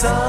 sun.